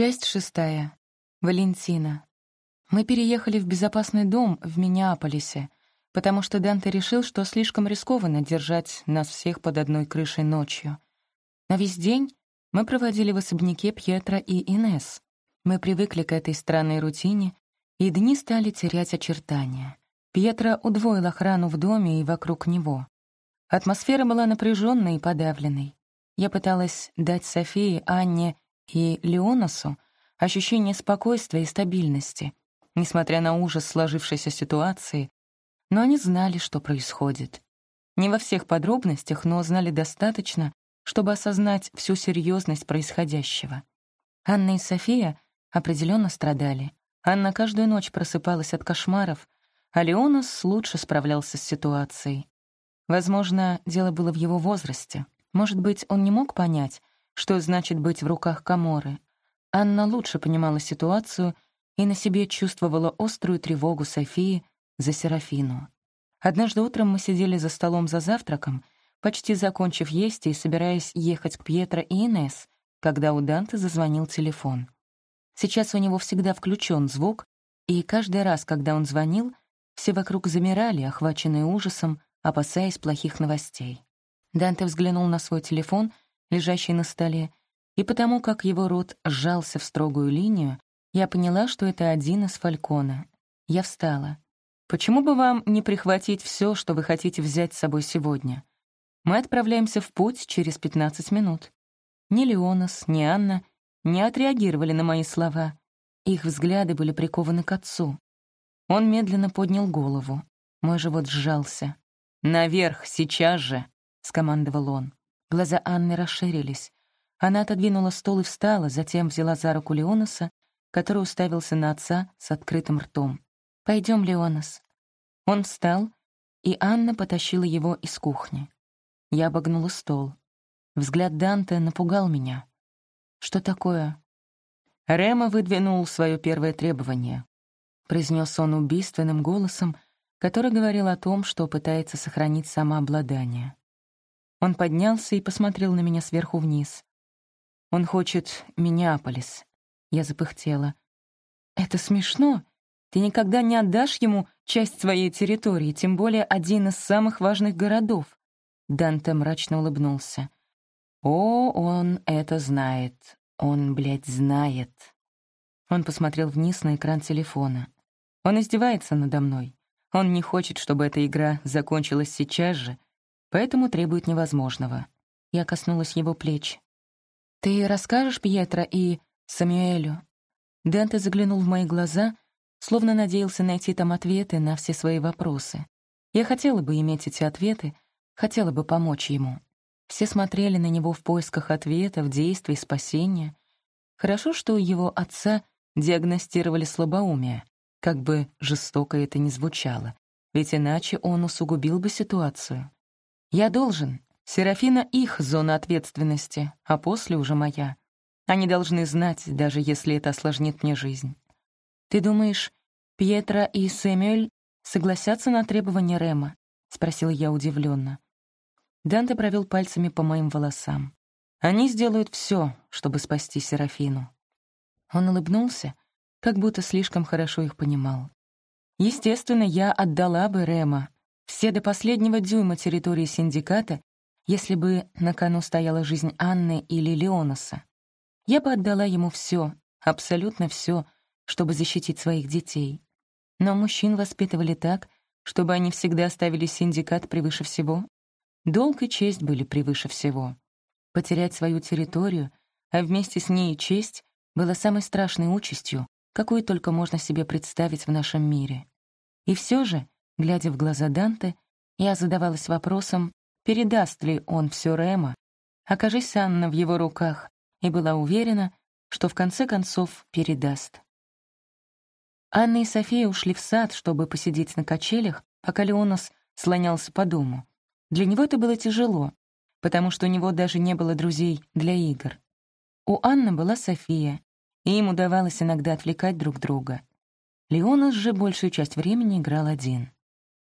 Часть шестая. Валентина. Мы переехали в безопасный дом в Миннеаполисе, потому что Данте решил, что слишком рискованно держать нас всех под одной крышей ночью. На весь день мы проводили в особняке Пьетро и Инес. Мы привыкли к этой странной рутине, и дни стали терять очертания. Пьетро удвоил охрану в доме и вокруг него. Атмосфера была напряженной и подавленной. Я пыталась дать Софии, Анне и Леонасу ощущение спокойствия и стабильности, несмотря на ужас сложившейся ситуации, но они знали, что происходит. Не во всех подробностях, но знали достаточно, чтобы осознать всю серьезность происходящего. Анна и София определенно страдали. Анна каждую ночь просыпалась от кошмаров, а Леонас лучше справлялся с ситуацией. Возможно, дело было в его возрасте. Может быть, он не мог понять, что значит быть в руках Каморы. Анна лучше понимала ситуацию и на себе чувствовала острую тревогу Софии за Серафину. Однажды утром мы сидели за столом за завтраком, почти закончив есть и собираясь ехать к Пьетро и Инес, когда у Данте зазвонил телефон. Сейчас у него всегда включен звук, и каждый раз, когда он звонил, все вокруг замирали, охваченные ужасом, опасаясь плохих новостей. Данте взглянул на свой телефон — лежащий на столе, и потому как его рот сжался в строгую линию, я поняла, что это один из фалькона. Я встала. «Почему бы вам не прихватить все, что вы хотите взять с собой сегодня? Мы отправляемся в путь через 15 минут». Ни Леонас, ни Анна не отреагировали на мои слова. Их взгляды были прикованы к отцу. Он медленно поднял голову. Мой живот сжался. «Наверх, сейчас же!» — скомандовал он. Глаза Анны расширились. Она отодвинула стол и встала, затем взяла за руку Леонаса, который уставился на отца с открытым ртом. «Пойдем, Леонас». Он встал, и Анна потащила его из кухни. Я обогнула стол. Взгляд Данте напугал меня. «Что такое?» Рема выдвинул свое первое требование. Произнес он убийственным голосом, который говорил о том, что пытается сохранить самообладание. Он поднялся и посмотрел на меня сверху вниз. «Он хочет Миннеаполис». Я запыхтела. «Это смешно. Ты никогда не отдашь ему часть своей территории, тем более один из самых важных городов». Данте мрачно улыбнулся. «О, он это знает. Он, блядь, знает». Он посмотрел вниз на экран телефона. Он издевается надо мной. Он не хочет, чтобы эта игра закончилась сейчас же, поэтому требует невозможного. Я коснулась его плеч. «Ты расскажешь Пьетро и Самюэлю?» Данте заглянул в мои глаза, словно надеялся найти там ответы на все свои вопросы. Я хотела бы иметь эти ответы, хотела бы помочь ему. Все смотрели на него в поисках ответов, действий, спасения. Хорошо, что у его отца диагностировали слабоумие, как бы жестоко это ни звучало, ведь иначе он усугубил бы ситуацию. Я должен. Серафина — их зона ответственности, а после уже моя. Они должны знать, даже если это осложнит мне жизнь. Ты думаешь, Пьетро и Сэмюэль согласятся на требования Рема? — спросил я удивленно. Данте провел пальцами по моим волосам. Они сделают все, чтобы спасти Серафину. Он улыбнулся, как будто слишком хорошо их понимал. Естественно, я отдала бы Рема, все до последнего дюйма территории синдиката, если бы на кону стояла жизнь Анны или Леонаса. Я бы отдала ему все, абсолютно все, чтобы защитить своих детей. Но мужчин воспитывали так, чтобы они всегда ставили синдикат превыше всего. Долг и честь были превыше всего. Потерять свою территорию, а вместе с ней и честь, было самой страшной участью, какую только можно себе представить в нашем мире. И все же Глядя в глаза Данте, я задавалась вопросом, передаст ли он все Рема, окажись Анна в его руках, и была уверена, что в конце концов передаст. Анна и София ушли в сад, чтобы посидеть на качелях, пока Леонас слонялся по дому. Для него это было тяжело, потому что у него даже не было друзей для игр. У Анны была София, и им удавалось иногда отвлекать друг друга. Леонас же большую часть времени играл один.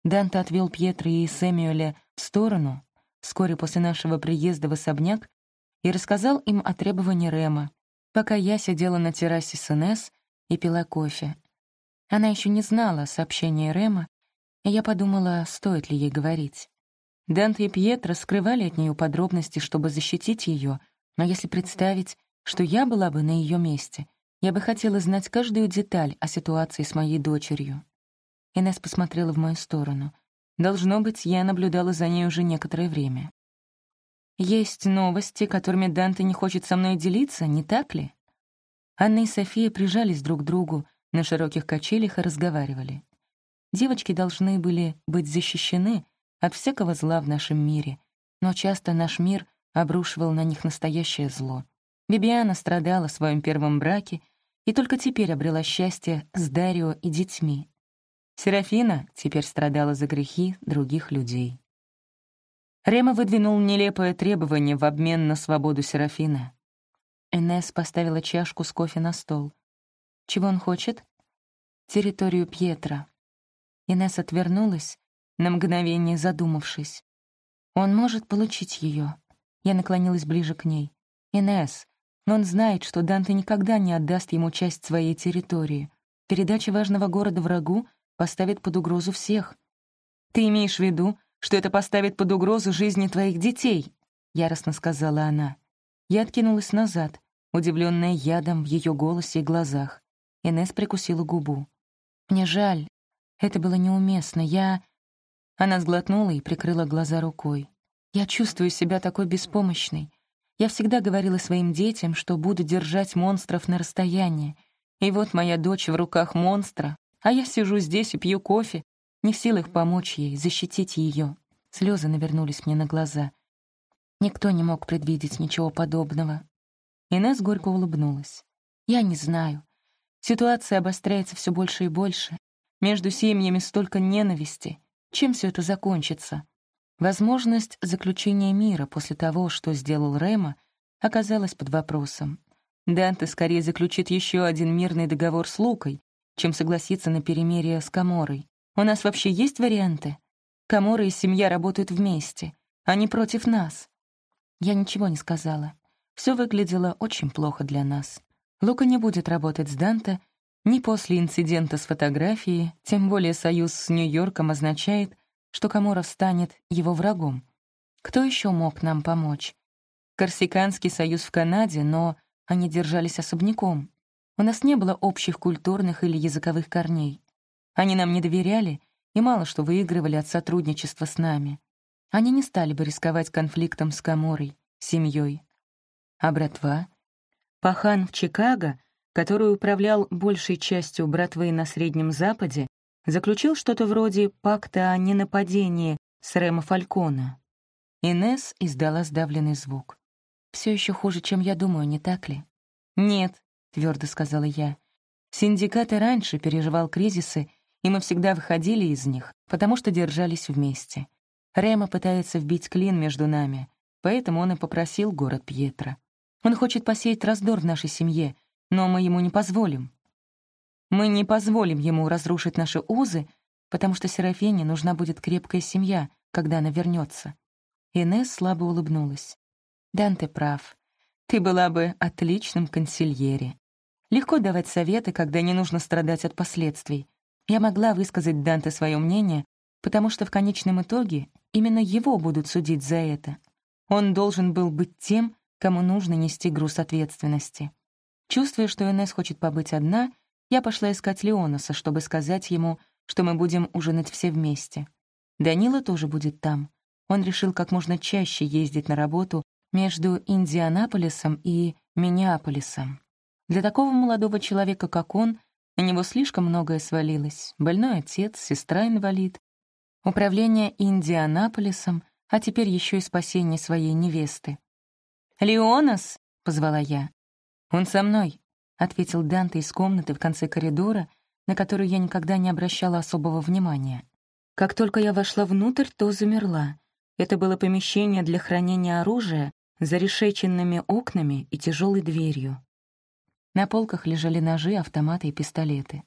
Данте отвел Пьетро и Сэмюэля в сторону вскоре после нашего приезда в особняк и рассказал им о требовании Рема, пока я сидела на террасе с Инесс и пила кофе. Она еще не знала о сообщении Рема, и я подумала, стоит ли ей говорить. Данте и Пьетро скрывали от нее подробности, чтобы защитить ее, но если представить, что я была бы на ее месте, я бы хотела знать каждую деталь о ситуации с моей дочерью. Инесс посмотрела в мою сторону. Должно быть, я наблюдала за ней уже некоторое время. «Есть новости, которыми Данте не хочет со мной делиться, не так ли?» Анна и София прижались друг к другу на широких качелях и разговаривали. Девочки должны были быть защищены от всякого зла в нашем мире, но часто наш мир обрушивал на них настоящее зло. Бибиана страдала в своем первом браке и только теперь обрела счастье с Дарио и детьми. Серафина теперь страдала за грехи других людей. Рема выдвинул нелепое требование в обмен на свободу Серафина. Энесс поставила чашку с кофе на стол. Чего он хочет? Территорию Пьетра. Инесс отвернулась, на мгновение задумавшись. Он может получить ее. Я наклонилась ближе к ней. Инесс, но он знает, что Данте никогда не отдаст ему часть своей территории. Передача важного города врагу поставит под угрозу всех. Ты имеешь в виду, что это поставит под угрозу жизни твоих детей?» — яростно сказала она. Я откинулась назад, удивленная ядом в ее голосе и глазах. Инесс прикусила губу. «Мне жаль. Это было неуместно. Я...» Она сглотнула и прикрыла глаза рукой. «Я чувствую себя такой беспомощной. Я всегда говорила своим детям, что буду держать монстров на расстоянии. И вот моя дочь в руках монстра, а я сижу здесь и пью кофе, не в силах помочь ей, защитить ее. Слезы навернулись мне на глаза. Никто не мог предвидеть ничего подобного. Инесс горько улыбнулась. «Я не знаю. Ситуация обостряется все больше и больше. Между семьями столько ненависти. Чем все это закончится?» Возможность заключения мира после того, что сделал Рема, оказалась под вопросом. Данте скорее заключит еще один мирный договор с Лукой, чем согласиться на перемирие с Каморой. У нас вообще есть варианты? Камора и семья работают вместе. Они против нас. Я ничего не сказала. Все выглядело очень плохо для нас. Лука не будет работать с Данте ни после инцидента с фотографией, тем более союз с Нью-Йорком означает, что Каморов станет его врагом. Кто еще мог нам помочь? Корсиканский союз в Канаде, но они держались особняком. У нас не было общих культурных или языковых корней. Они нам не доверяли и мало что выигрывали от сотрудничества с нами. Они не стали бы рисковать конфликтом с Каморой, семьей. А братва? Пахан в Чикаго, который управлял большей частью братвы на Среднем Западе, заключил что-то вроде пакта о ненападении с Рема Фалькона. Инес издала сдавленный звук. Все еще хуже, чем я думаю, не так ли? «Нет», — твердо сказала я. «Синдикат и раньше переживал кризисы, и мы всегда выходили из них, потому что держались вместе. Рема пытается вбить клин между нами, поэтому он и попросил город Пьетро. Он хочет посеять раздор в нашей семье, но мы ему не позволим. Мы не позволим ему разрушить наши узы, потому что Серафине нужна будет крепкая семья, когда она вернется. Инесс слабо улыбнулась. «Дан, ты прав. Ты была бы отличным консильери. Легко давать советы, когда не нужно страдать от последствий. Я могла высказать Данте свое мнение, потому что в конечном итоге именно его будут судить за это. Он должен был быть тем, кому нужно нести груз ответственности. Чувствуя, что Инесс хочет побыть одна, я пошла искать Леонаса, чтобы сказать ему, что мы будем ужинать все вместе. Данила тоже будет там. Он решил как можно чаще ездить на работу между Индианаполисом и Миннеаполисом. Для такого молодого человека, как он, на него слишком многое свалилось. Больной отец, сестра-инвалид, управление Индианаполисом, а теперь еще и спасение своей невесты. «Леонас!» — позвала я. «Он со мной», — ответил Данте из комнаты в конце коридора, на которую я никогда не обращала особого внимания. Как только я вошла внутрь, то замерла. Это было помещение для хранения оружия за решеченными окнами и тяжелой дверью. На полках лежали ножи, автоматы и пистолеты.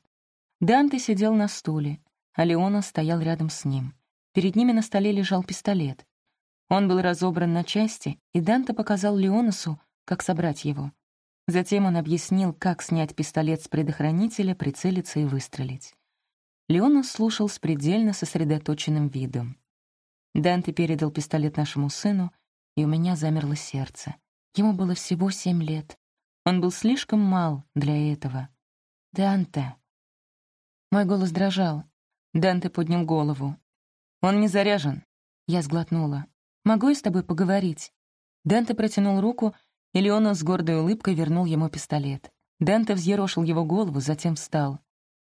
Данте сидел на стуле, а Леона стоял рядом с ним. Перед ними на столе лежал пистолет. Он был разобран на части, и Данте показал Леонасу, как собрать его. Затем он объяснил, как снять пистолет с предохранителя, прицелиться и выстрелить. Леонас слушал с предельно сосредоточенным видом. Данте передал пистолет нашему сыну, и у меня замерло сердце. Ему было всего семь лет. Он был слишком мал для этого. «Данте!» Мой голос дрожал. Данте поднял голову. «Он не заряжен». Я сглотнула. «Могу я с тобой поговорить?» Данте протянул руку, и Леона с гордой улыбкой вернул ему пистолет. Данте взъерошил его голову, затем встал.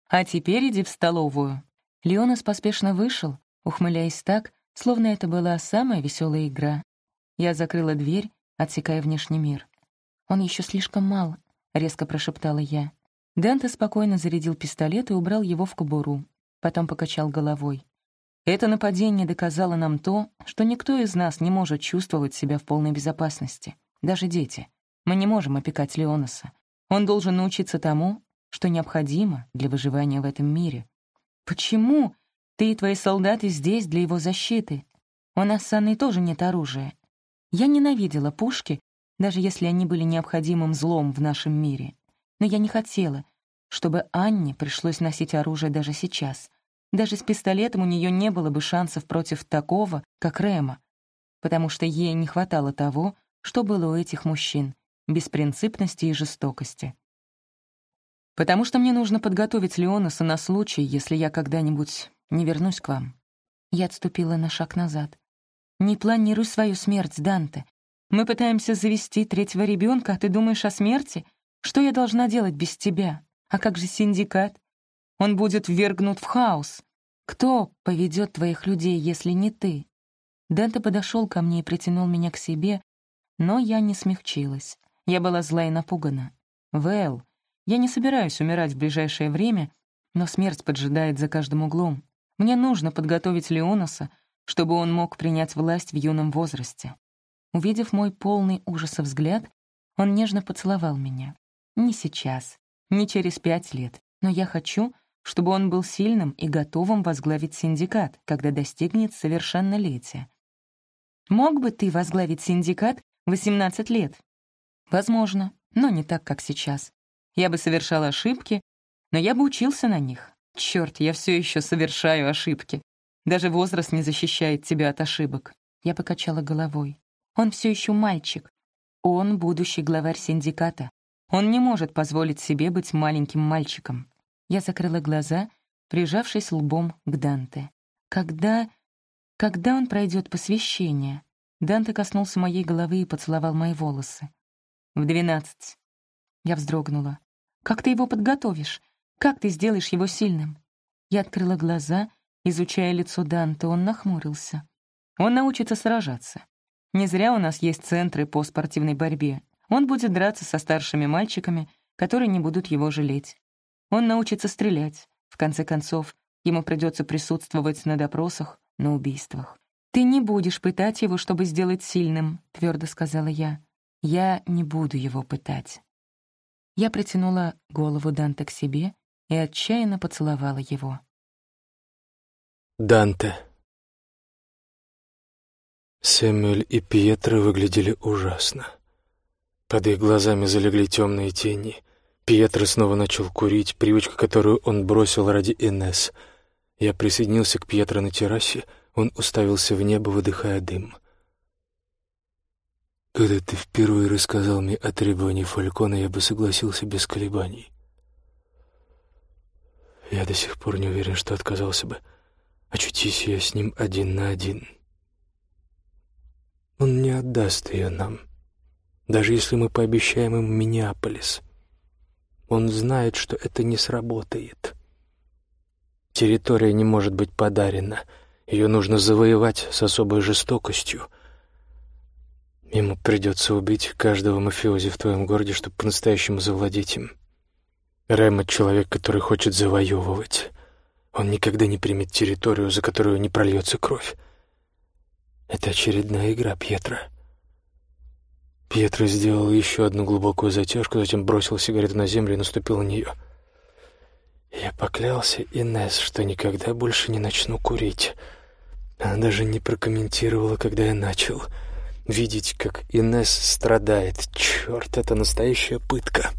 «А теперь иди в столовую». Леонас поспешно вышел, ухмыляясь так, словно это была самая веселая игра. Я закрыла дверь, отсекая внешний мир. «Он еще слишком мал», — резко прошептала я. Данте спокойно зарядил пистолет и убрал его в кобуру. Потом покачал головой. Это нападение доказало нам то, что никто из нас не может чувствовать себя в полной безопасности. Даже дети. Мы не можем опекать Леонаса. Он должен научиться тому, что необходимо для выживания в этом мире. Почему ты и твои солдаты здесь для его защиты? У нас с Анной тоже нет оружия. Я ненавидела пушки, даже если они были необходимым злом в нашем мире. Но я не хотела, чтобы Анне пришлось носить оружие даже сейчас. Даже с пистолетом у нее не было бы шансов против такого, как Рема, потому что ей не хватало того, что было у этих мужчин — беспринципности и жестокости. Потому что мне нужно подготовить Леонаса на случай, если я когда-нибудь не вернусь к вам. Я отступила на шаг назад. Не планируй свою смерть, Данте. Мы пытаемся завести третьего ребенка, а ты думаешь о смерти? Что я должна делать без тебя? А как же синдикат? Он будет ввергнут в хаос. Кто поведет твоих людей, если не ты? Данте подошел ко мне и притянул меня к себе, но я не смягчилась. Я была зла и напугана. «Вэл, я не собираюсь умирать в ближайшее время, но смерть поджидает за каждым углом. Мне нужно подготовить Леонаса, чтобы он мог принять власть в юном возрасте». Увидев мой полный ужаса взгляд, он нежно поцеловал меня. «Не сейчас, не через пять лет, но я хочу, чтобы он был сильным и готовым возглавить синдикат, когда достигнет совершеннолетия. Мог бы ты возглавить синдикат 18 лет? Возможно, но не так, как сейчас. Я бы совершал ошибки, но я бы учился на них. Черт, я все еще совершаю ошибки. Даже возраст не защищает тебя от ошибок. Я покачала головой. Он все еще мальчик. Он будущий главарь синдиката. Он не может позволить себе быть маленьким мальчиком. Я закрыла глаза, прижавшись лбом к Данте. Когда... когда он пройдет посвящение? Данте коснулся моей головы и поцеловал мои волосы. «В двенадцать». Я вздрогнула. «Как ты его подготовишь? Как ты сделаешь его сильным?» Я открыла глаза, изучая лицо Данте, он нахмурился. «Он научится сражаться. Не зря у нас есть центры по спортивной борьбе. Он будет драться со старшими мальчиками, которые не будут его жалеть. Он научится стрелять. В конце концов, ему придется присутствовать на допросах, на убийствах. «Ты не будешь пытать его, чтобы сделать сильным», — твердо сказала я. «Я не буду его пытать». Я притянула голову Данте к себе и отчаянно поцеловала его. Данте. Сэмюэль и Пьетро выглядели ужасно. Под их глазами залегли темные тени. Пьетро снова начал курить, привычка, которую он бросил ради Инес. Я присоединился к Пьетро на террасе — он уставился в небо, выдыхая дым. «Когда ты впервые рассказал мне о требовании Фалькона, я бы согласился без колебаний. Я до сих пор не уверен, что отказался бы. Очутись я с ним один на один. Он не отдаст ее нам, даже если мы пообещаем им Миннеаполис. Он знает, что это не сработает. Территория не может быть подарена — ее нужно завоевать с особой жестокостью. Ему придется убить каждого мафиози в твоем городе, чтобы по-настоящему завладеть им. Рэм — человек, который хочет завоевывать. Он никогда не примет территорию, за которую не прольется кровь. Это очередная игра Пьетро. Пьетро сделал еще одну глубокую затяжку, затем бросил сигарету на землю и наступил на нее. Я поклялся Инесс, что никогда больше не начну курить. Она даже не прокомментировала, когда я начал. Видеть, как Инесс страдает. Черт, это настоящая пытка.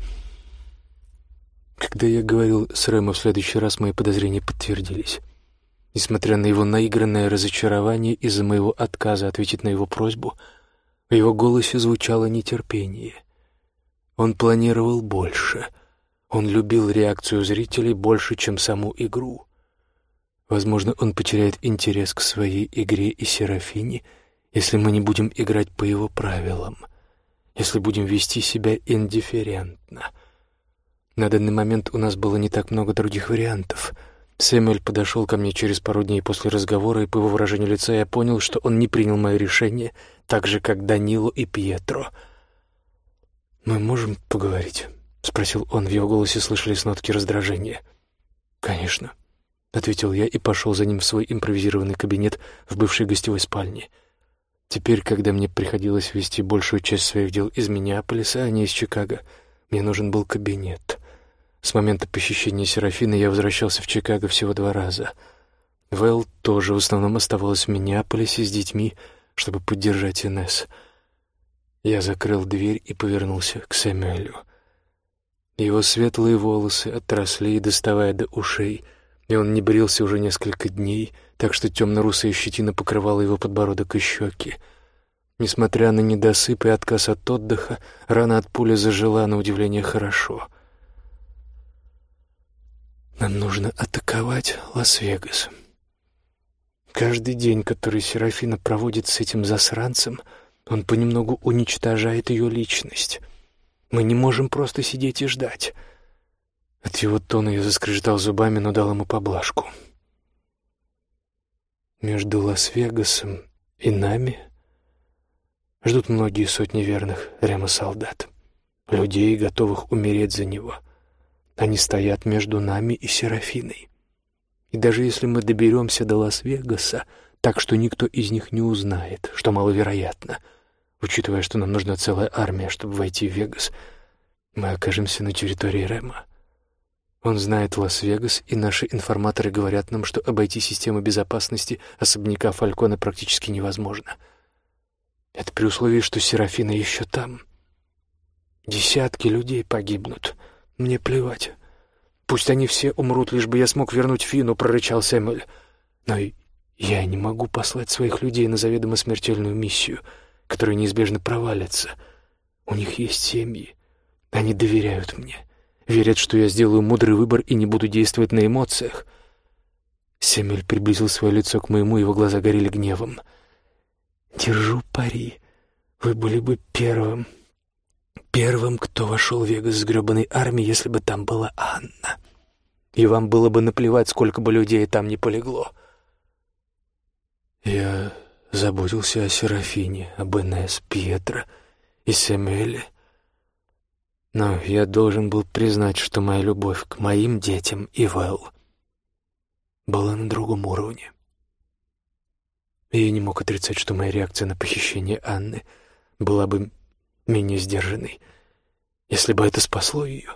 Когда я говорил с Рэмо в следующий раз, мои подозрения подтвердились. Несмотря на его наигранное разочарование из-за моего отказа ответить на его просьбу, в его голосе звучало нетерпение. Он планировал больше. Он любил реакцию зрителей больше, чем саму игру. Возможно, он потеряет интерес к своей игре и Серафине, если мы не будем играть по его правилам, если будем вести себя индифферентно. На данный момент у нас было не так много других вариантов — Сэмюэль подошел ко мне через пару дней после разговора, и по его выражению лица я понял, что он не принял мое решение, так же, как Данило и Пьетро. «Мы можем поговорить?» — спросил он. В его голосе слышались нотки раздражения. «Конечно», — ответил я и пошел за ним в свой импровизированный кабинет в бывшей гостевой спальне. Теперь, когда мне приходилось вести большую часть своих дел из Миннеаполиса, а не из Чикаго, мне нужен был кабинет — с момента похищения Серафины я возвращался в Чикаго всего два раза. Вэл тоже в основном оставалась в Миннеаполисе с детьми, чтобы поддержать Инесс. Я закрыл дверь и повернулся к Сэмюэлю. Его светлые волосы отросли, доставая до ушей, и он не брился уже несколько дней, так что темно-русая щетина покрывала его подбородок и щеки. Несмотря на недосып и отказ от отдыха, рана от пули зажила на удивление хорошо. Нам нужно атаковать Лас-Вегас. Каждый день, который Серафина проводит с этим засранцем, он понемногу уничтожает ее личность. Мы не можем просто сидеть и ждать. От его тона я заскрежетал зубами, но дал ему поблажку. Между Лас-Вегасом и нами ждут многие сотни верных Рема-солдат, людей, готовых умереть за него — они стоят между нами и Серафиной. И даже если мы доберемся до Лас-Вегаса, так что никто из них не узнает, что маловероятно, учитывая, что нам нужна целая армия, чтобы войти в Вегас, мы окажемся на территории Рема. Он знает Лас-Вегас, и наши информаторы говорят нам, что обойти систему безопасности особняка Фалькона практически невозможно. Это при условии, что Серафина еще там. Десятки людей погибнут — «Мне плевать. Пусть они все умрут, лишь бы я смог вернуть Фину», — прорычал Сэмюэль. «Но я не могу послать своих людей на заведомо смертельную миссию, которая неизбежно провалится. У них есть семьи. Они доверяют мне, верят, что я сделаю мудрый выбор и не буду действовать на эмоциях». Сэмюэль приблизил свое лицо к моему, его глаза горели гневом. «Держу пари. Вы были бы первым, первым, кто вошел в Вегас с гребаной армией, если бы там была Анна. И вам было бы наплевать, сколько бы людей там не полегло. Я заботился о Серафине, об Энесс, Пьетро и Сэмюэле. Но я должен был признать, что моя любовь к моим детям и Вэл была на другом уровне. И я не мог отрицать, что моя реакция на похищение Анны была бы менее сдержанной, если бы это спасло ее.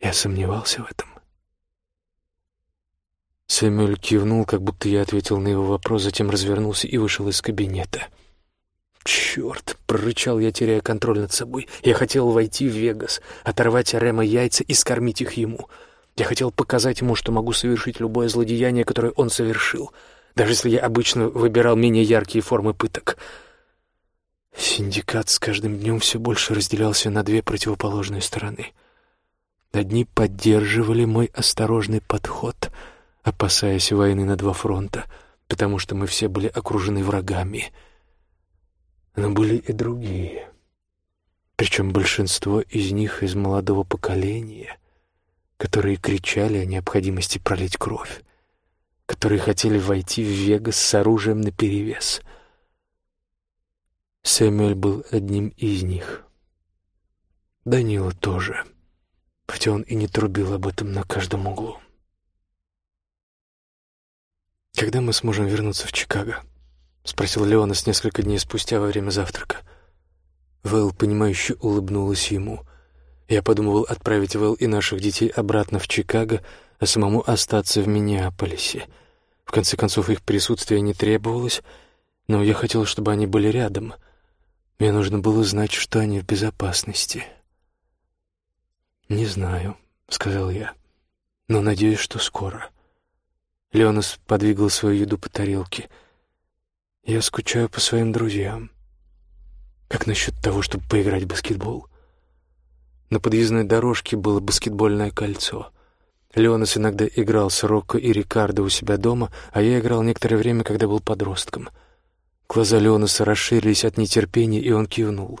Я сомневался в этом. Сэмюэль кивнул, как будто я ответил на его вопрос, затем развернулся и вышел из кабинета. «Черт!» — прорычал я, теряя контроль над собой. «Я хотел войти в Вегас, оторвать Рема яйца и скормить их ему. Я хотел показать ему, что могу совершить любое злодеяние, которое он совершил, даже если я обычно выбирал менее яркие формы пыток. Синдикат с каждым днем все больше разделялся на две противоположные стороны. Одни поддерживали мой осторожный подход, опасаясь войны на два фронта, потому что мы все были окружены врагами. Но были и другие. Причем большинство из них из молодого поколения, которые кричали о необходимости пролить кровь, которые хотели войти в Вегас с оружием наперевес — Сэмюэль был одним из них. Данила тоже, хотя он и не трубил об этом на каждом углу. «Когда мы сможем вернуться в Чикаго?» — спросил Леонас несколько дней спустя во время завтрака. Вэл, понимающе улыбнулась ему. Я подумывал отправить Вэл и наших детей обратно в Чикаго, а самому остаться в Миннеаполисе. В конце концов, их присутствие не требовалось — Но я хотел, чтобы они были рядом. Мне нужно было знать, что они в безопасности. «Не знаю», — сказал я, — «но надеюсь, что скоро». Леонас подвигал свою еду по тарелке. «Я скучаю по своим друзьям. Как насчет того, чтобы поиграть в баскетбол?» На подъездной дорожке было баскетбольное кольцо. Леонас иногда играл с Рокко и Рикардо у себя дома, а я играл некоторое время, когда был подростком. Глаза Леонаса расширились от нетерпения, и он кивнул.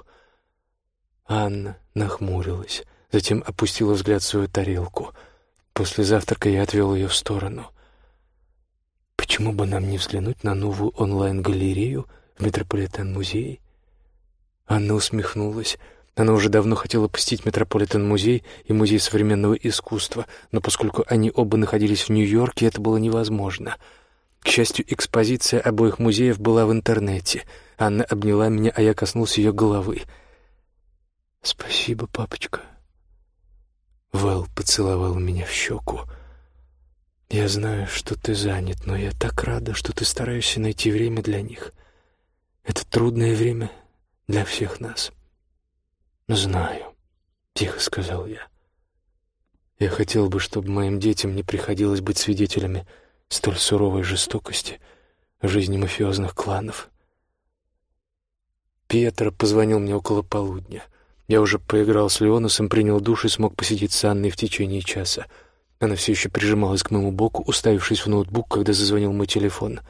Анна нахмурилась, затем опустила взгляд в свою тарелку. После завтрака я отвел ее в сторону. «Почему бы нам не взглянуть на новую онлайн-галерею в Метрополитен-музее?» Анна усмехнулась. Она уже давно хотела посетить Метрополитен-музей и Музей современного искусства, но поскольку они оба находились в Нью-Йорке, это было невозможно. К счастью, экспозиция обоих музеев была в интернете. Анна обняла меня, а я коснулся ее головы. «Спасибо, папочка». Вэл поцеловал меня в щеку. «Я знаю, что ты занят, но я так рада, что ты стараешься найти время для них. Это трудное время для всех нас». «Знаю», — тихо сказал я. «Я хотел бы, чтобы моим детям не приходилось быть свидетелями столь суровой жестокости жизни мафиозных кланов». Пьетро позвонил мне около полудня. Я уже поиграл с Леоносом, принял душ и смог посидеть с Анной в течение часа. Она все еще прижималась к моему боку, уставившись в ноутбук, когда зазвонил мой телефон.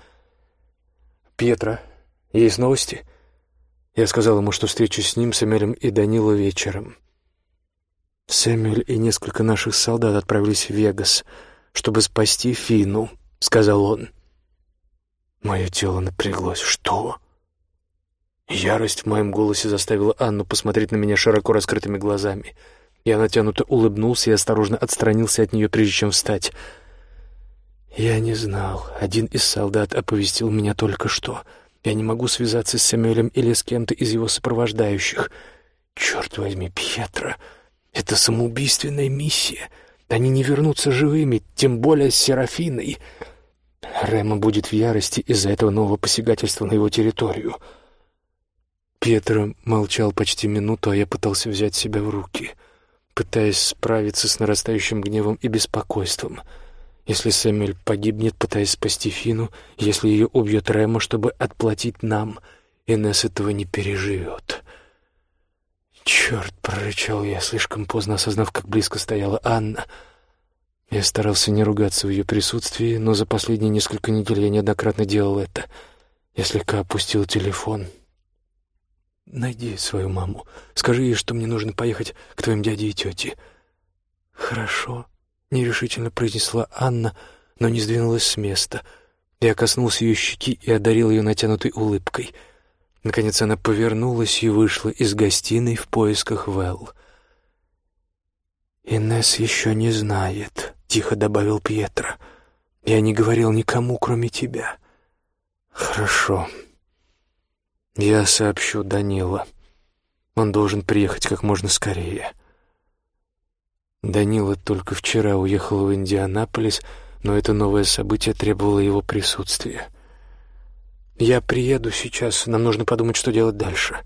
«Пьетро, есть новости?» Я сказал ему, что встречусь с ним, Сэмюэлем и Данило вечером. «Сэмюэль и несколько наших солдат отправились в Вегас, чтобы спасти Фину», — сказал он. Мое тело напряглось. «Что?» Ярость в моем голосе заставила Анну посмотреть на меня широко раскрытыми глазами. Я натянуто улыбнулся и осторожно отстранился от нее, прежде чем встать. Я не знал. Один из солдат оповестил меня только что — я не могу связаться с Сэмюэлем или с кем-то из его сопровождающих. Черт возьми, Пьетро, это самоубийственная миссия. Они не вернутся живыми, тем более с Серафиной. Рема будет в ярости из-за этого нового посягательства на его территорию. Пьетро молчал почти минуту, а я пытался взять себя в руки, пытаясь справиться с нарастающим гневом и беспокойством — если Сэмюэль погибнет, пытаясь спасти Фину, если ее убьет Рема, чтобы отплатить нам, Инесс этого не переживет. «Черт!» — прорычал я, слишком поздно осознав, как близко стояла Анна. Я старался не ругаться в ее присутствии, но за последние несколько недель я неоднократно делал это. Я слегка опустил телефон. «Найди свою маму. Скажи ей, что мне нужно поехать к твоим дяде и тете». «Хорошо», нерешительно произнесла Анна, но не сдвинулась с места. Я коснулся ее щеки и одарил ее натянутой улыбкой. Наконец она повернулась и вышла из гостиной в поисках Вэл. «Инесс еще не знает», — тихо добавил Пьетро. «Я не говорил никому, кроме тебя». «Хорошо. Я сообщу Данила. Он должен приехать как можно скорее». Данила только вчера уехал в Индианаполис, но это новое событие требовало его присутствия. «Я приеду сейчас, нам нужно подумать, что делать дальше».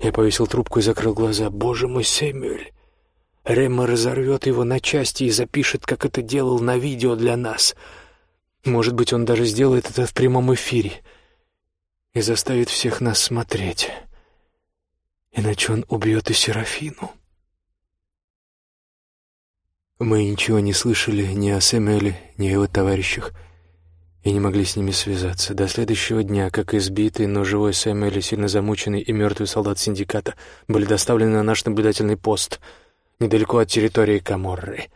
Я повесил трубку и закрыл глаза. «Боже мой, Сэмюэль!» Рема разорвет его на части и запишет, как это делал на видео для нас. Может быть, он даже сделает это в прямом эфире и заставит всех нас смотреть. Иначе он убьет и Серафину. Мы ничего не слышали ни о Сэмюэле, ни о его товарищах, и не могли с ними связаться. До следующего дня, как избитый, но живой Сэмюэль, сильно замученный и мертвый солдат синдиката были доставлены на наш наблюдательный пост недалеко от территории Каморры.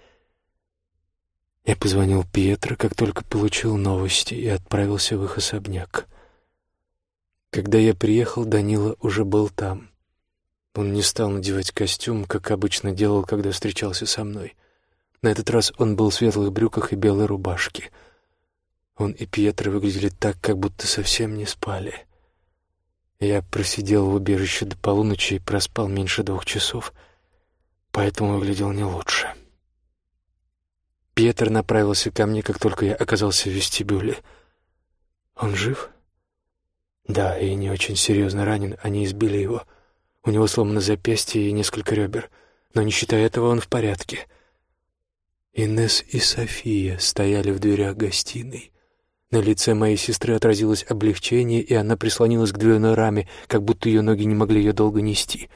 Я позвонил Пьетро, как только получил новости, и отправился в их особняк. Когда я приехал, Данила уже был там. Он не стал надевать костюм, как обычно делал, когда встречался со мной — на этот раз он был в светлых брюках и белой рубашке. Он и Пьетро выглядели так, как будто совсем не спали. Я просидел в убежище до полуночи и проспал меньше двух часов, поэтому выглядел не лучше. Пьетро направился ко мне, как только я оказался в вестибюле. «Он жив?» Да, и не очень серьезно ранен, они избили его. У него сломано запястье и несколько ребер, но не считая этого, он в порядке. Инесс и София стояли в дверях гостиной. На лице моей сестры отразилось облегчение, и она прислонилась к дверной раме, как будто ее ноги не могли ее долго нести.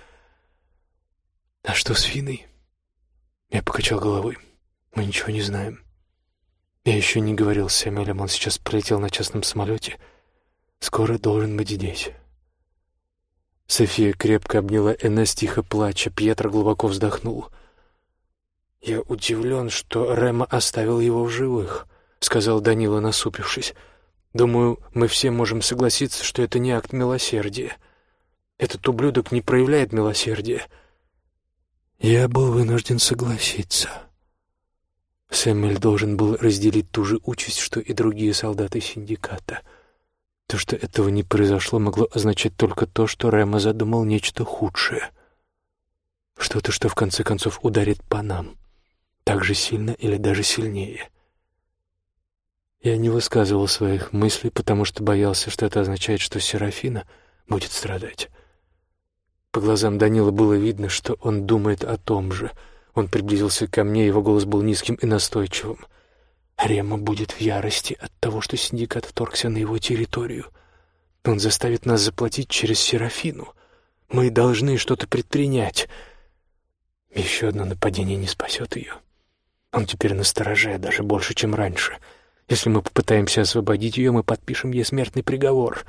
«А что с Финой?» Я покачал головой. «Мы ничего не знаем. Я еще не говорил с Сэмюэлем, он сейчас полетел на частном самолете. Скоро должен быть здесь». София крепко обняла Энесс, тихо плача. Пьетро глубоко вздохнул. «Я удивлен, что Рема оставил его в живых». — сказал Данила, насупившись. «Думаю, мы все можем согласиться, что это не акт милосердия. Этот ублюдок не проявляет милосердия». Я был вынужден согласиться. Сэмюэль должен был разделить ту же участь, что и другие солдаты синдиката. То, что этого не произошло, могло означать только то, что Рэма задумал нечто худшее. Что-то, что в конце концов ударит по нам. Так же сильно или даже сильнее. Я не высказывал своих мыслей, потому что боялся, что это означает, что Серафина будет страдать. По глазам Данила было видно, что он думает о том же. Он приблизился ко мне, его голос был низким и настойчивым. Рема будет в ярости от того, что синдикат вторгся на его территорию. Он заставит нас заплатить через Серафину. Мы должны что-то предпринять. Еще одно нападение не спасет ее. Он теперь настороже, даже больше, чем раньше — если мы попытаемся освободить ее, мы подпишем ей смертный приговор.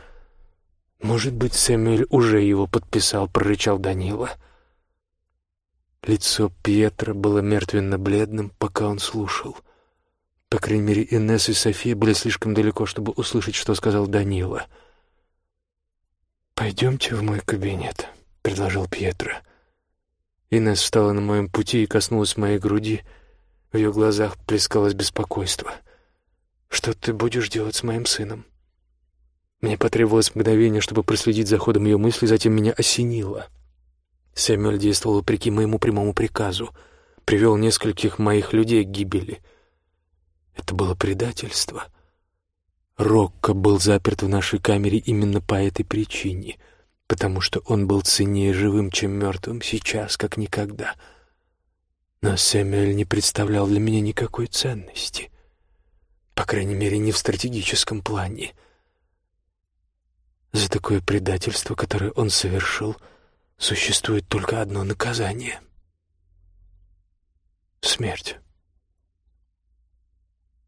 Может быть, Сэмюэль уже его подписал, прорычал Данила. Лицо Пьетра было мертвенно-бледным, пока он слушал. По крайней мере, Инесс и София были слишком далеко, чтобы услышать, что сказал Данила. «Пойдемте в мой кабинет», — предложил Пьетро. Инесс встала на моем пути и коснулась моей груди. В ее глазах плескалось беспокойство — что ты будешь делать с моим сыном?» Мне потребовалось мгновение, чтобы проследить за ходом ее мысли, затем меня осенило. Сэмюэль действовал вопреки моему прямому приказу, привел нескольких моих людей к гибели. Это было предательство. Рокко был заперт в нашей камере именно по этой причине, потому что он был ценнее живым, чем мертвым, сейчас, как никогда. Но Сэмюэль не представлял для меня никакой ценности. По крайней мере, не в стратегическом плане. За такое предательство, которое он совершил, существует только одно наказание — смерть.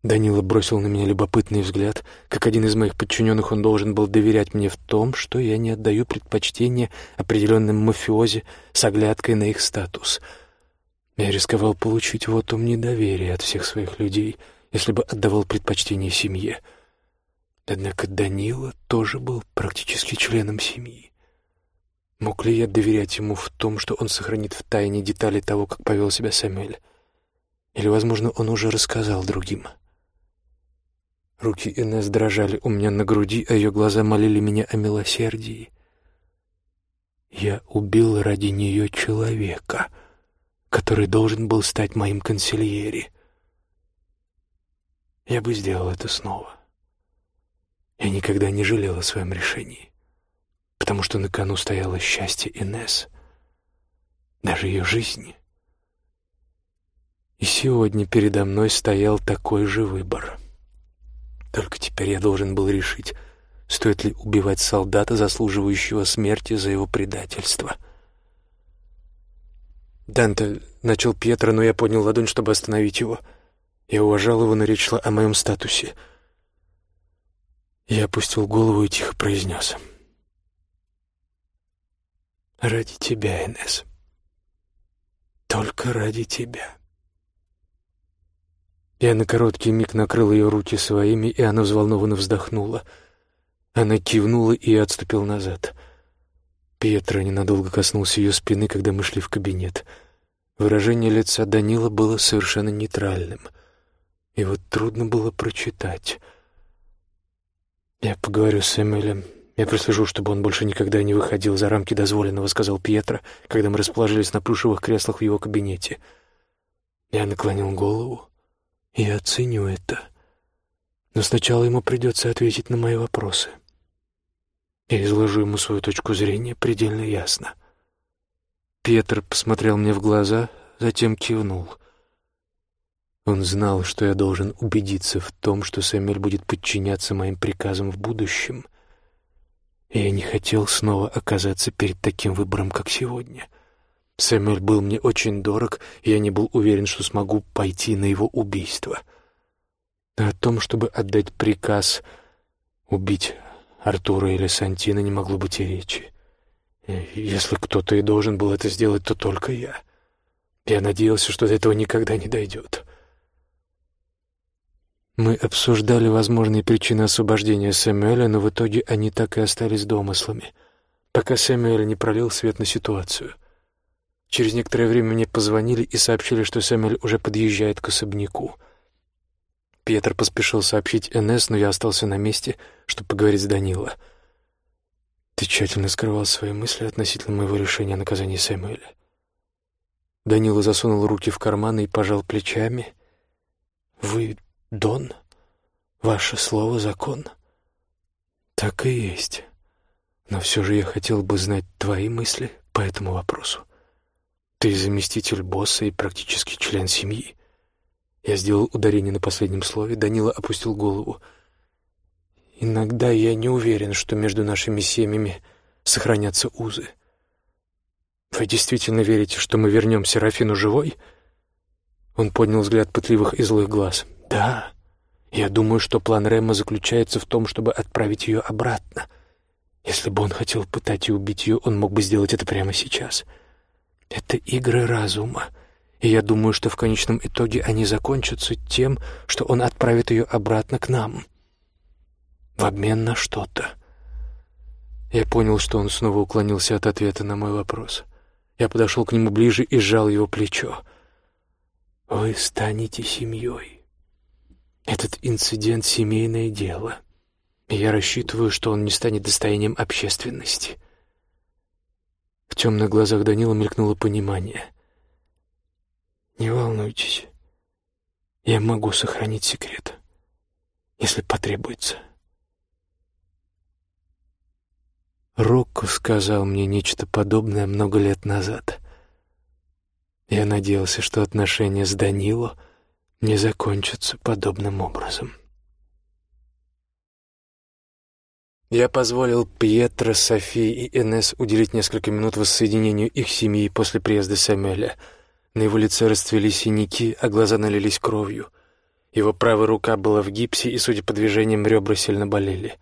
Данила бросил на меня любопытный взгляд. Как один из моих подчиненных, он должен был доверять мне в том, что я не отдаю предпочтение определенным мафиози с оглядкой на их статус. Я рисковал получить вотум недоверия от всех своих людей — если бы отдавал предпочтение семье. Однако Данила тоже был практически членом семьи. Мог ли я доверять ему в том, что он сохранит в тайне детали того, как повел себя Самель? Или, возможно, он уже рассказал другим? Руки Инесс дрожали у меня на груди, а ее глаза молили меня о милосердии. Я убил ради нее человека, который должен был стать моим консильери я бы сделал это снова. Я никогда не жалел о своем решении, потому что на кону стояло счастье Инесс, даже ее жизни. И сегодня передо мной стоял такой же выбор. Только теперь я должен был решить, стоит ли убивать солдата, заслуживающего смерти за его предательство. «Данте», — начал Пьетро, но я поднял ладонь, чтобы остановить его — я уважал его, но речь шла о моем статусе. Я опустил голову и тихо произнес. «Ради тебя, Инесс. Только ради тебя». Я на короткий миг накрыл ее руки своими, и она взволнованно вздохнула. Она кивнула и отступил назад. Пьетро ненадолго коснулся ее спины, когда мы шли в кабинет. Выражение лица Данила было совершенно нейтральным — его трудно было прочитать. «Я поговорю с Эмилем. Я прослежу, чтобы он больше никогда не выходил за рамки дозволенного», — сказал Пьетро, когда мы расположились на плюшевых креслах в его кабинете. Я наклонил голову. и оценю это. Но сначала ему придется ответить на мои вопросы. Я изложу ему свою точку зрения предельно ясно. Петр посмотрел мне в глаза, затем кивнул. Он знал, что я должен убедиться в том, что Сэмюэль будет подчиняться моим приказам в будущем. И я не хотел снова оказаться перед таким выбором, как сегодня. Сэмюэль был мне очень дорог, и я не был уверен, что смогу пойти на его убийство. А о том, чтобы отдать приказ убить Артура или Сантина, не могло быть и речи. Если кто-то и должен был это сделать, то только я. Я надеялся, что до этого никогда не дойдет. Мы обсуждали возможные причины освобождения Сэмюэля, но в итоге они так и остались домыслами, пока Сэмюэль не пролил свет на ситуацию. Через некоторое время мне позвонили и сообщили, что Сэмюэль уже подъезжает к особняку. Петр поспешил сообщить НС, но я остался на месте, чтобы поговорить с Данило. «Ты тщательно скрывал свои мысли относительно моего решения о наказании Сэмюэля». Данила засунул руки в карманы и пожал плечами. «Вы Дон, ваше слово — закон. Так и есть. Но все же я хотел бы знать твои мысли по этому вопросу. Ты заместитель босса и практически член семьи. Я сделал ударение на последнем слове, Данила опустил голову. Иногда я не уверен, что между нашими семьями сохранятся узы. Вы действительно верите, что мы вернем Серафину живой? Он поднял взгляд пытливых и злых глаз. Да, я думаю, что план Рэма заключается в том, чтобы отправить ее обратно. Если бы он хотел пытать и убить ее, он мог бы сделать это прямо сейчас. Это игры разума, и я думаю, что в конечном итоге они закончатся тем, что он отправит ее обратно к нам. В обмен на что-то. Я понял, что он снова уклонился от ответа на мой вопрос. Я подошел к нему ближе и сжал его плечо. «Вы станете семьей». Этот инцидент — семейное дело, я рассчитываю, что он не станет достоянием общественности. В темных глазах Данила мелькнуло понимание. «Не волнуйтесь, я могу сохранить секрет, если потребуется». Рокко сказал мне нечто подобное много лет назад. Я надеялся, что отношения с Данило — не закончится подобным образом. Я позволил Пьетро, Софии и Энес уделить несколько минут воссоединению их семьи после приезда Самеля. На его лице расцвели синяки, а глаза налились кровью. Его правая рука была в гипсе, и, судя по движениям, ребра сильно болели.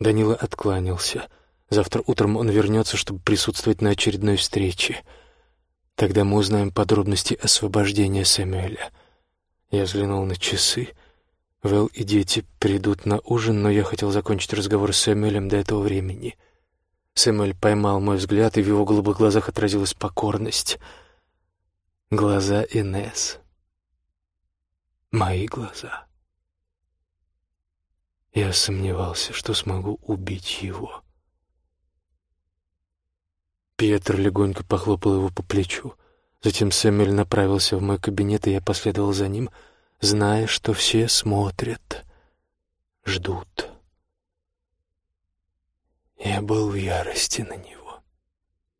Данила откланялся. Завтра утром он вернется, чтобы присутствовать на очередной встрече. Тогда мы узнаем подробности освобождения Самуэля. Я взглянул на часы. Вэл и дети придут на ужин, но я хотел закончить разговор с Сэмюэлем до этого времени. Сэмюэль поймал мой взгляд, и в его голубых глазах отразилась покорность. Глаза Инес. Мои глаза. Я сомневался, что смогу убить его. Пьетр легонько похлопал его по плечу. Затем Сэмюэль направился в мой кабинет, и я последовал за ним, зная, что все смотрят, ждут. Я был в ярости на него.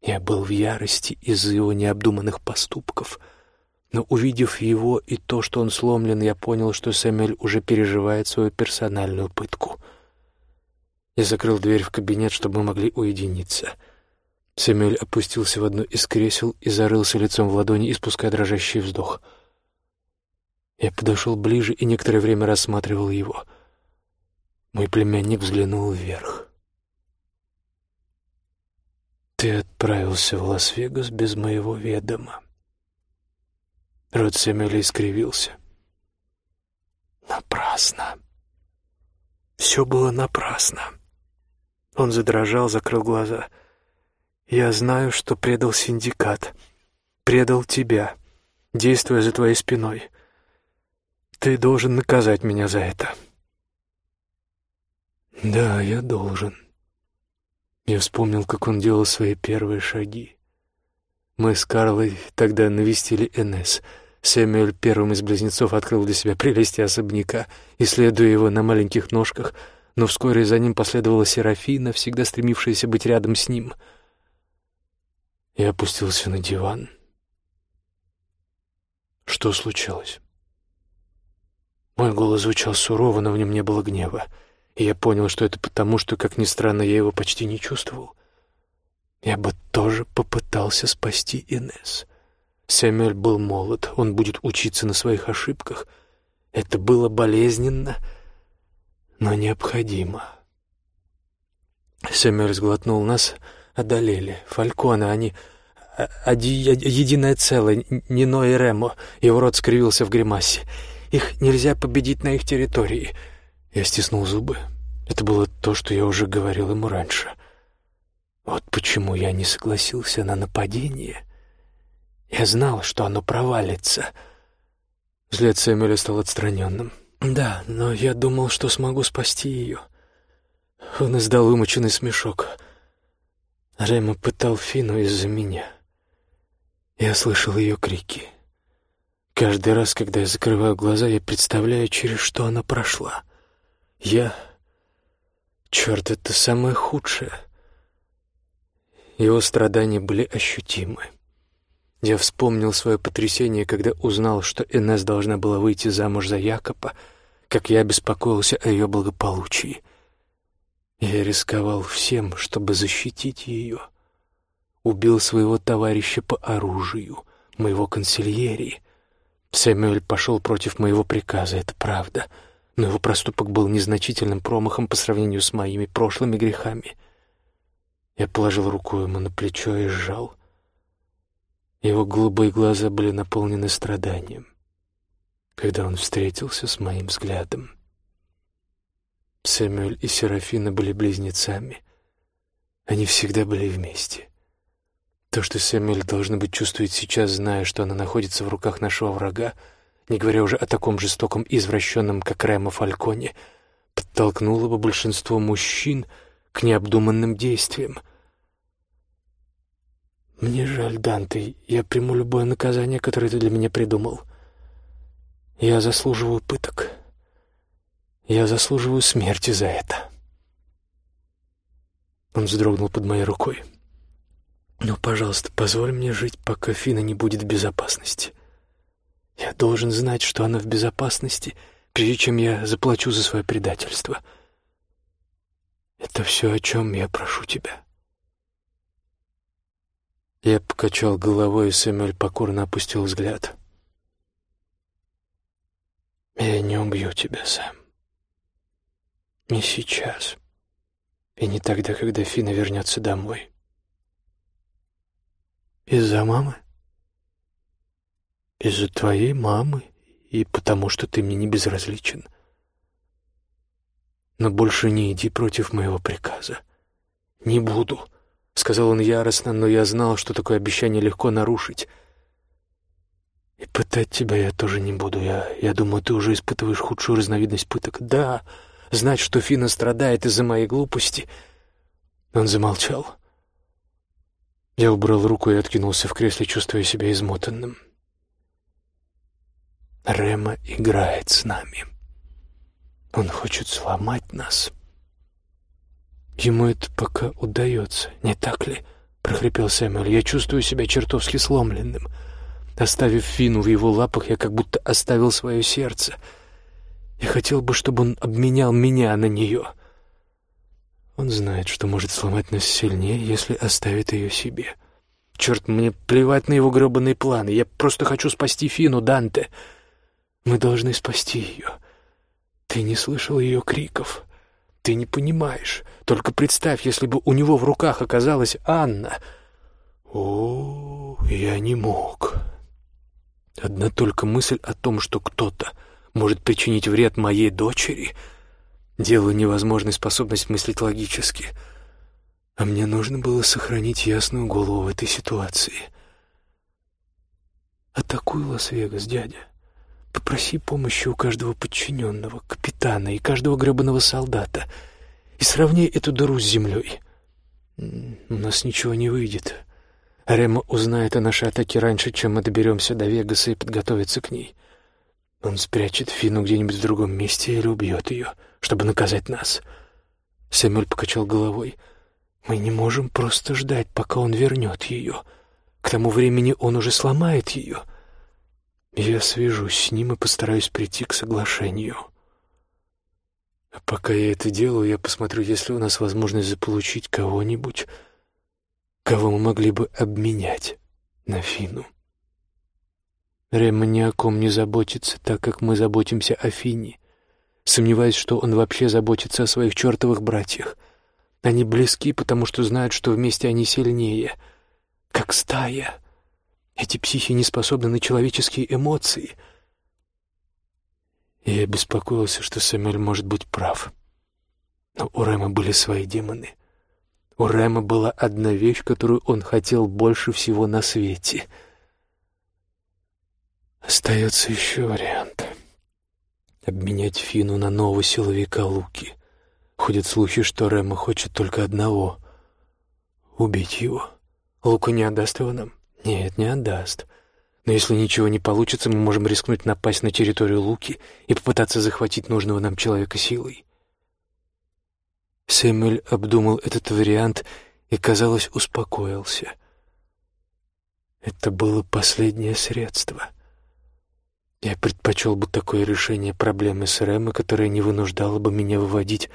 Я был в ярости из-за его необдуманных поступков. Но увидев его и то, что он сломлен, я понял, что Сэмюэль уже переживает свою персональную пытку. Я закрыл дверь в кабинет, чтобы мы могли уединиться — Сэмюэль опустился в одно из кресел и зарылся лицом в ладони, испуская дрожащий вздох. Я подошел ближе и некоторое время рассматривал его. Мой племянник взглянул вверх. «Ты отправился в Лас-Вегас без моего ведома». Рот Сэмюэля искривился. «Напрасно. Все было напрасно». Он задрожал, закрыл глаза — я знаю, что предал синдикат, предал тебя, действуя за твоей спиной. Ты должен наказать меня за это. Да, я должен. Я вспомнил, как он делал свои первые шаги. Мы с Карлой тогда навестили Энес. Сэмюэль первым из близнецов открыл для себя прелести особняка, исследуя его на маленьких ножках, но вскоре за ним последовала Серафина, всегда стремившаяся быть рядом с ним. Я опустился на диван. Что случилось? Мой голос звучал сурово, но в нем не было гнева, и я понял, что это потому, что, как ни странно, я его почти не чувствовал. Я бы тоже попытался спасти Инес. Сэмюэль был молод, он будет учиться на своих ошибках. Это было болезненно, но необходимо. Сэмюэль сглотнул нас, одолели. Фалькона, они... А, оди, единое целое, Нино и Ремо. Его рот скривился в гримасе. Их нельзя победить на их территории. Я стиснул зубы. Это было то, что я уже говорил ему раньше. Вот почему я не согласился на нападение. Я знал, что оно провалится. Взгляд Сэмюэля стал отстраненным. «Да, но я думал, что смогу спасти ее». Он издал вымученный смешок. Рема пытал Фину из-за меня. Я слышал ее крики. Каждый раз, когда я закрываю глаза, я представляю, через что она прошла. Я... Черт, это самое худшее. Его страдания были ощутимы. Я вспомнил свое потрясение, когда узнал, что Инесс должна была выйти замуж за Якоба, как я беспокоился о ее благополучии. Я рисковал всем, чтобы защитить ее. Убил своего товарища по оружию, моего консильерии, Сэмюэль пошел против моего приказа, это правда, но его проступок был незначительным промахом по сравнению с моими прошлыми грехами. Я положил руку ему на плечо и сжал. Его голубые глаза были наполнены страданием, когда он встретился с моим взглядом. Сэмюэль и Серафина были близнецами. Они всегда были вместе. То, что Сэмюэль, должно быть, чувствует сейчас, зная, что она находится в руках нашего врага, не говоря уже о таком жестоком и извращенном, как Ремо Фальконе, подтолкнуло бы большинство мужчин к необдуманным действиям. «Мне жаль, Данте, я приму любое наказание, которое ты для меня придумал. Я заслуживаю пыток. Я заслуживаю смерти за это». Он вздрогнул под моей рукой. Но, пожалуйста, позволь мне жить, пока Фина не будет в безопасности. Я должен знать, что она в безопасности, прежде чем я заплачу за свое предательство. Это все, о чем я прошу тебя. Я покачал головой, и Сэмюэль покорно опустил взгляд. «Я не убью тебя, Сэм. Не сейчас. И не тогда, когда Фина вернется домой. Из-за мамы? Из-за твоей мамы и потому, что ты мне не безразличен. Но больше не иди против моего приказа. Не буду, — сказал он яростно, но я знал, что такое обещание легко нарушить. И пытать тебя я тоже не буду. Я, я думаю, ты уже испытываешь худшую разновидность пыток. Да, знать, что Фина страдает из-за моей глупости. Он замолчал. Я убрал руку и откинулся в кресле, чувствуя себя измотанным. Рема играет с нами. Он хочет сломать нас. Ему это пока удается, не так ли? прохрипел Сэмюэль. Я чувствую себя чертовски сломленным. Оставив Фину в его лапах, я как будто оставил свое сердце. Я хотел бы, чтобы он обменял меня на нее. — он знает, что может сломать нас сильнее, если оставит ее себе. Черт, мне плевать на его гребаные планы. Я просто хочу спасти Фину, Данте. Мы должны спасти ее. Ты не слышал ее криков. Ты не понимаешь. Только представь, если бы у него в руках оказалась Анна. О, я не мог. Одна только мысль о том, что кто-то может причинить вред моей дочери — делала невозможной способность мыслить логически. А мне нужно было сохранить ясную голову в этой ситуации. «Атакуй Лас-Вегас, дядя. Попроси помощи у каждого подчиненного, капитана и каждого гребаного солдата. И сравни эту дыру с землей. У нас ничего не выйдет. Рема узнает о нашей атаке раньше, чем мы доберемся до Вегаса и подготовится к ней. Он спрячет Фину где-нибудь в другом месте или убьет ее» чтобы наказать нас. Сэмюэль покачал головой. «Мы не можем просто ждать, пока он вернет ее. К тому времени он уже сломает ее. Я свяжусь с ним и постараюсь прийти к соглашению. А пока я это делаю, я посмотрю, есть ли у нас возможность заполучить кого-нибудь, кого мы могли бы обменять на Фину. Рема ни о ком не заботится, так как мы заботимся о Фине. Сомневаюсь, что он вообще заботится о своих чертовых братьях. Они близки, потому что знают, что вместе они сильнее, как стая. Эти психи не способны на человеческие эмоции. Я беспокоился, что Сэмюэль может быть прав. Но у Рэма были свои демоны. У Рэма была одна вещь, которую он хотел больше всего на свете. Остается еще вариант — обменять Фину на нового силовика Луки. Ходят слухи, что Рема хочет только одного — убить его. Лука не отдаст его нам? Нет, не отдаст. Но если ничего не получится, мы можем рискнуть напасть на территорию Луки и попытаться захватить нужного нам человека силой. Сэмюэль обдумал этот вариант и, казалось, успокоился. Это было последнее средство. Я предпочел бы такое решение проблемы с Рэма, которое не вынуждало бы меня выводить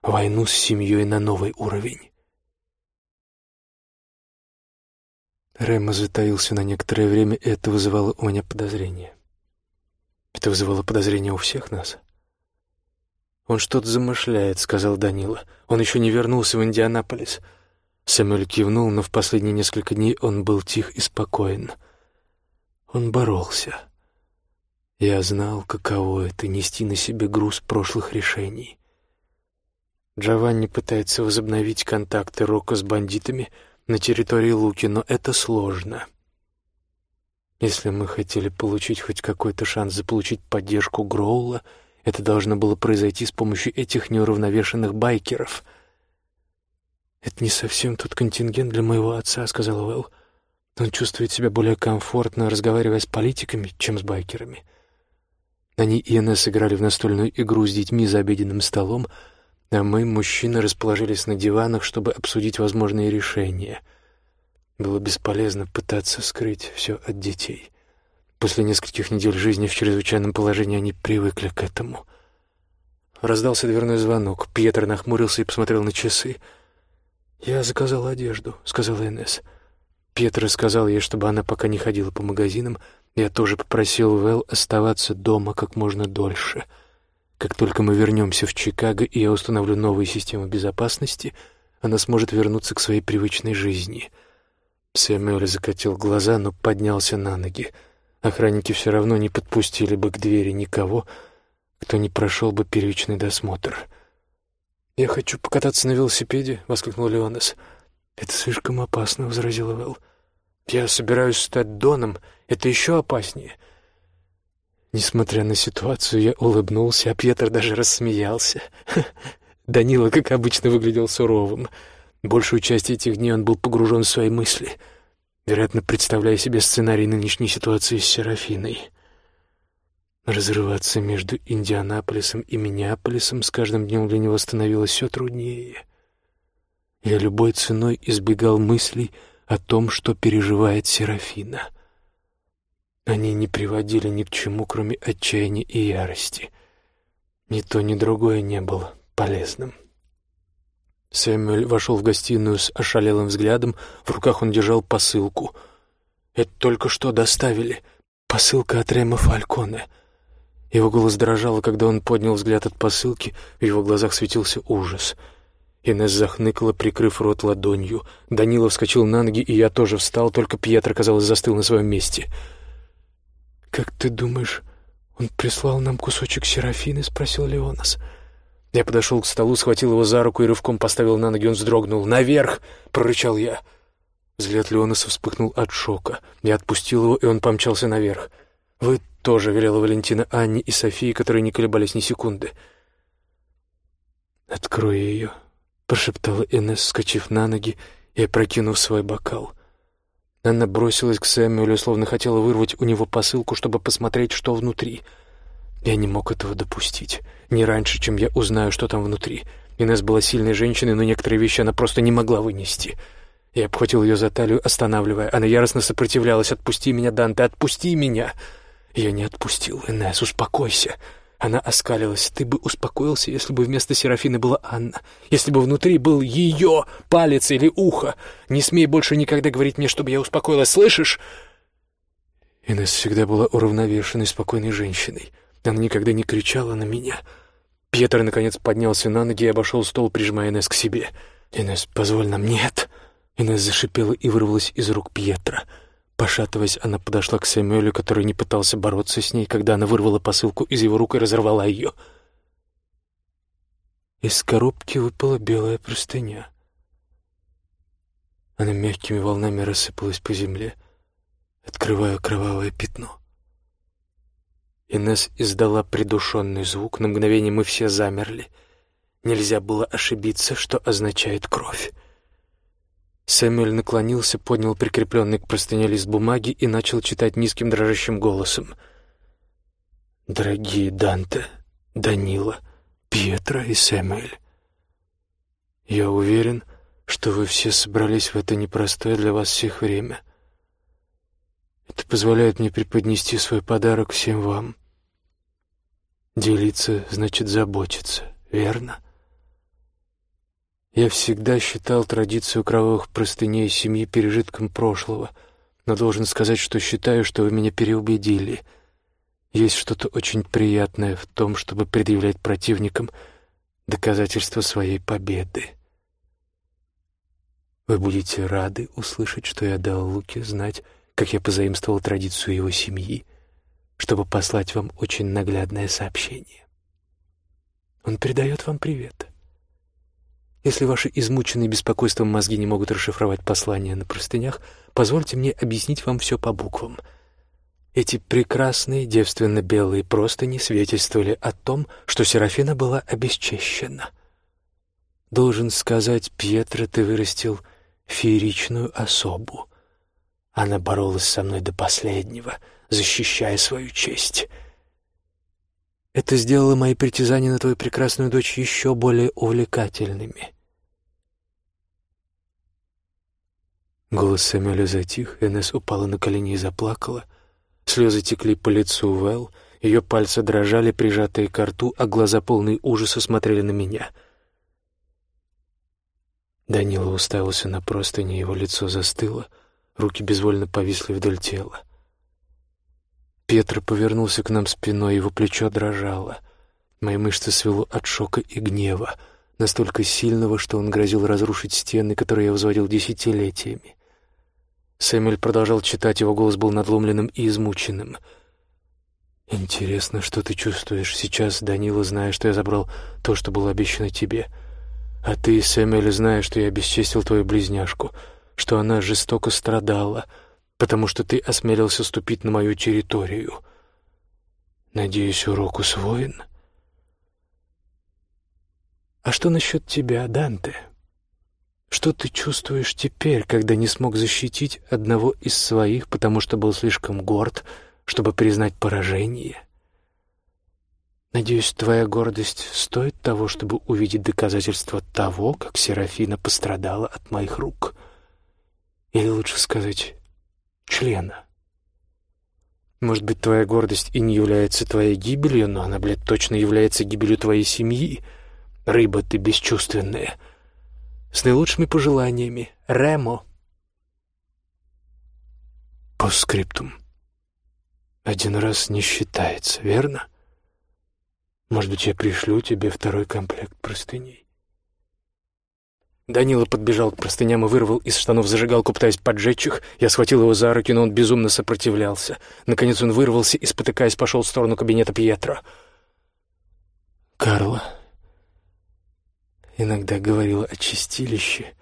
войну с семьей на новый уровень. Рэма затаился на некоторое время, и это вызывало у меня подозрение. Это вызывало подозрение у всех нас. «Он что-то замышляет», — сказал Данила. «Он еще не вернулся в Индианаполис». Сэмюэль кивнул, но в последние несколько дней он был тих и спокоен. Он боролся. Я знал, каково это — нести на себе груз прошлых решений. Джованни пытается возобновить контакты Рока с бандитами на территории Луки, но это сложно. Если мы хотели получить хоть какой-то шанс заполучить поддержку Гроула, это должно было произойти с помощью этих неуравновешенных байкеров. «Это не совсем тот контингент для моего отца», — сказал Уэлл. «Он чувствует себя более комфортно, разговаривая с политиками, чем с байкерами». Они и Инесс играли в настольную игру с детьми за обеденным столом, а мы, мужчины, расположились на диванах, чтобы обсудить возможные решения. Было бесполезно пытаться скрыть все от детей. После нескольких недель жизни в чрезвычайном положении они привыкли к этому. Раздался дверной звонок. Пьетро нахмурился и посмотрел на часы. «Я заказал одежду», — сказала Инесс. Пьетро сказал ей, чтобы она пока не ходила по магазинам, я тоже попросил Вэл оставаться дома как можно дольше. Как только мы вернемся в Чикаго, и я установлю новые системы безопасности, она сможет вернуться к своей привычной жизни. Сэмюэль закатил глаза, но поднялся на ноги. Охранники все равно не подпустили бы к двери никого, кто не прошел бы первичный досмотр. «Я хочу покататься на велосипеде», — воскликнул Леонес. «Это слишком опасно», — возразил Вэл. «Я собираюсь стать Доном это еще опаснее. Несмотря на ситуацию, я улыбнулся, а Пьетр даже рассмеялся. Данила, как обычно, выглядел суровым. Большую часть этих дней он был погружен в свои мысли, вероятно, представляя себе сценарий нынешней ситуации с Серафиной. Разрываться между Индианаполисом и Миннеаполисом с каждым днем для него становилось все труднее. Я любой ценой избегал мыслей о том, что переживает Серафина — они не приводили ни к чему, кроме отчаяния и ярости. Ни то, ни другое не было полезным. Сэмюэль вошел в гостиную с ошалелым взглядом, в руках он держал посылку. «Это только что доставили. Посылка от Рема Фальконе». Его голос дрожал, когда он поднял взгляд от посылки, в его глазах светился ужас. Инесс захныкала, прикрыв рот ладонью. Данила вскочил на ноги, и я тоже встал, только Пьетро, казалось, застыл на своем месте — «Как ты думаешь, он прислал нам кусочек Серафины?» — спросил Леонас. Я подошел к столу, схватил его за руку и рывком поставил на ноги. Он вздрогнул. «Наверх!» — прорычал я. Взгляд Леонаса вспыхнул от шока. Я отпустил его, и он помчался наверх. «Вы тоже», — велела Валентина Анне и Софии, которые не колебались ни секунды. «Открой ее», — прошептала Инесс, вскочив на ноги и опрокинув свой бокал. Она бросилась к Сэмюэлю, словно хотела вырвать у него посылку, чтобы посмотреть, что внутри. Я не мог этого допустить. Не раньше, чем я узнаю, что там внутри. Инесс была сильной женщиной, но некоторые вещи она просто не могла вынести. Я обхватил ее за талию, останавливая. Она яростно сопротивлялась. «Отпусти меня, Данте, отпусти меня!» Я не отпустил. «Инесс, успокойся!» Она оскалилась. «Ты бы успокоился, если бы вместо Серафины была Анна. Если бы внутри был ее палец или ухо. Не смей больше никогда говорить мне, чтобы я успокоилась. Слышишь?» Инесс всегда была уравновешенной, спокойной женщиной. Она никогда не кричала на меня. Пьетро, наконец, поднялся на ноги и обошел стол, прижимая Инесс к себе. «Инесс, позволь нам, нет!» Инесс зашипела и вырвалась из рук Пьетро. Пошатываясь, она подошла к Сэмюэлю, который не пытался бороться с ней, когда она вырвала посылку из его рук и разорвала ее. Из коробки выпала белая простыня. Она мягкими волнами рассыпалась по земле, открывая кровавое пятно. Инесс издала придушенный звук. На мгновение мы все замерли. Нельзя было ошибиться, что означает кровь. Сэмюэль наклонился, поднял прикрепленный к простыне лист бумаги и начал читать низким дрожащим голосом. «Дорогие Данте, Данила, Пьетро и Сэмюэль, я уверен, что вы все собрались в это непростое для вас всех время. Это позволяет мне преподнести свой подарок всем вам. Делиться значит заботиться, верно? Я всегда считал традицию кровавых простыней семьи пережитком прошлого, но должен сказать, что считаю, что вы меня переубедили. Есть что-то очень приятное в том, чтобы предъявлять противникам доказательства своей победы. Вы будете рады услышать, что я дал Луке знать, как я позаимствовал традицию его семьи — чтобы послать вам очень наглядное сообщение. Он передает вам привет. Если ваши измученные беспокойством мозги не могут расшифровать послание на простынях, позвольте мне объяснить вам все по буквам. Эти прекрасные девственно-белые простыни свидетельствовали о том, что Серафина была обесчещена. Должен сказать, Пьетро, ты вырастил фееричную особу. Она боролась со мной до последнего — защищая свою честь. Это сделало мои притязания на твою прекрасную дочь еще более увлекательными. Голос Сэмюэля затих, Энесс упала на колени и заплакала. Слезы текли по лицу Вэл, ее пальцы дрожали, прижатые к рту, а глаза полные ужаса смотрели на меня. Данила уставился на простыни, его лицо застыло, руки безвольно повисли вдоль тела. Петр повернулся к нам спиной, его плечо дрожало. Мои мышцы свело от шока и гнева, настолько сильного, что он грозил разрушить стены, которые я возводил десятилетиями. Сэмюэль продолжал читать, его голос был надломленным и измученным. «Интересно, что ты чувствуешь сейчас, Данила, зная, что я забрал то, что было обещано тебе. А ты, Сэмюэль, зная, что я обесчестил твою близняшку, что она жестоко страдала» потому что ты осмелился ступить на мою территорию. Надеюсь, урок усвоен. А что насчет тебя, Данте? Что ты чувствуешь теперь, когда не смог защитить одного из своих, потому что был слишком горд, чтобы признать поражение? Надеюсь, твоя гордость стоит того, чтобы увидеть доказательства того, как Серафина пострадала от моих рук. Или лучше сказать, члена. Может быть, твоя гордость и не является твоей гибелью, но она, блядь, точно является гибелью твоей семьи. Рыба ты бесчувственная. С наилучшими пожеланиями. Ремо. Постскриптум. Один раз не считается, верно? Может быть, я пришлю тебе второй комплект простыней. Данила подбежал к простыням и вырвал из штанов зажигалку, пытаясь поджечь их. Я схватил его за руки, но он безумно сопротивлялся. Наконец он вырвался и, спотыкаясь, пошел в сторону кабинета Пьетро. Карла иногда говорила о чистилище,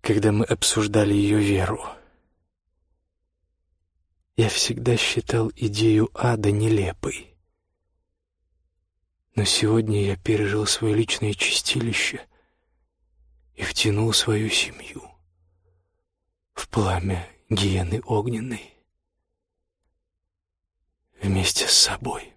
когда мы обсуждали ее веру. Я всегда считал идею ада нелепой. Но сегодня я пережил свое личное чистилище — и втянул свою семью в пламя гиены огненной вместе с собой.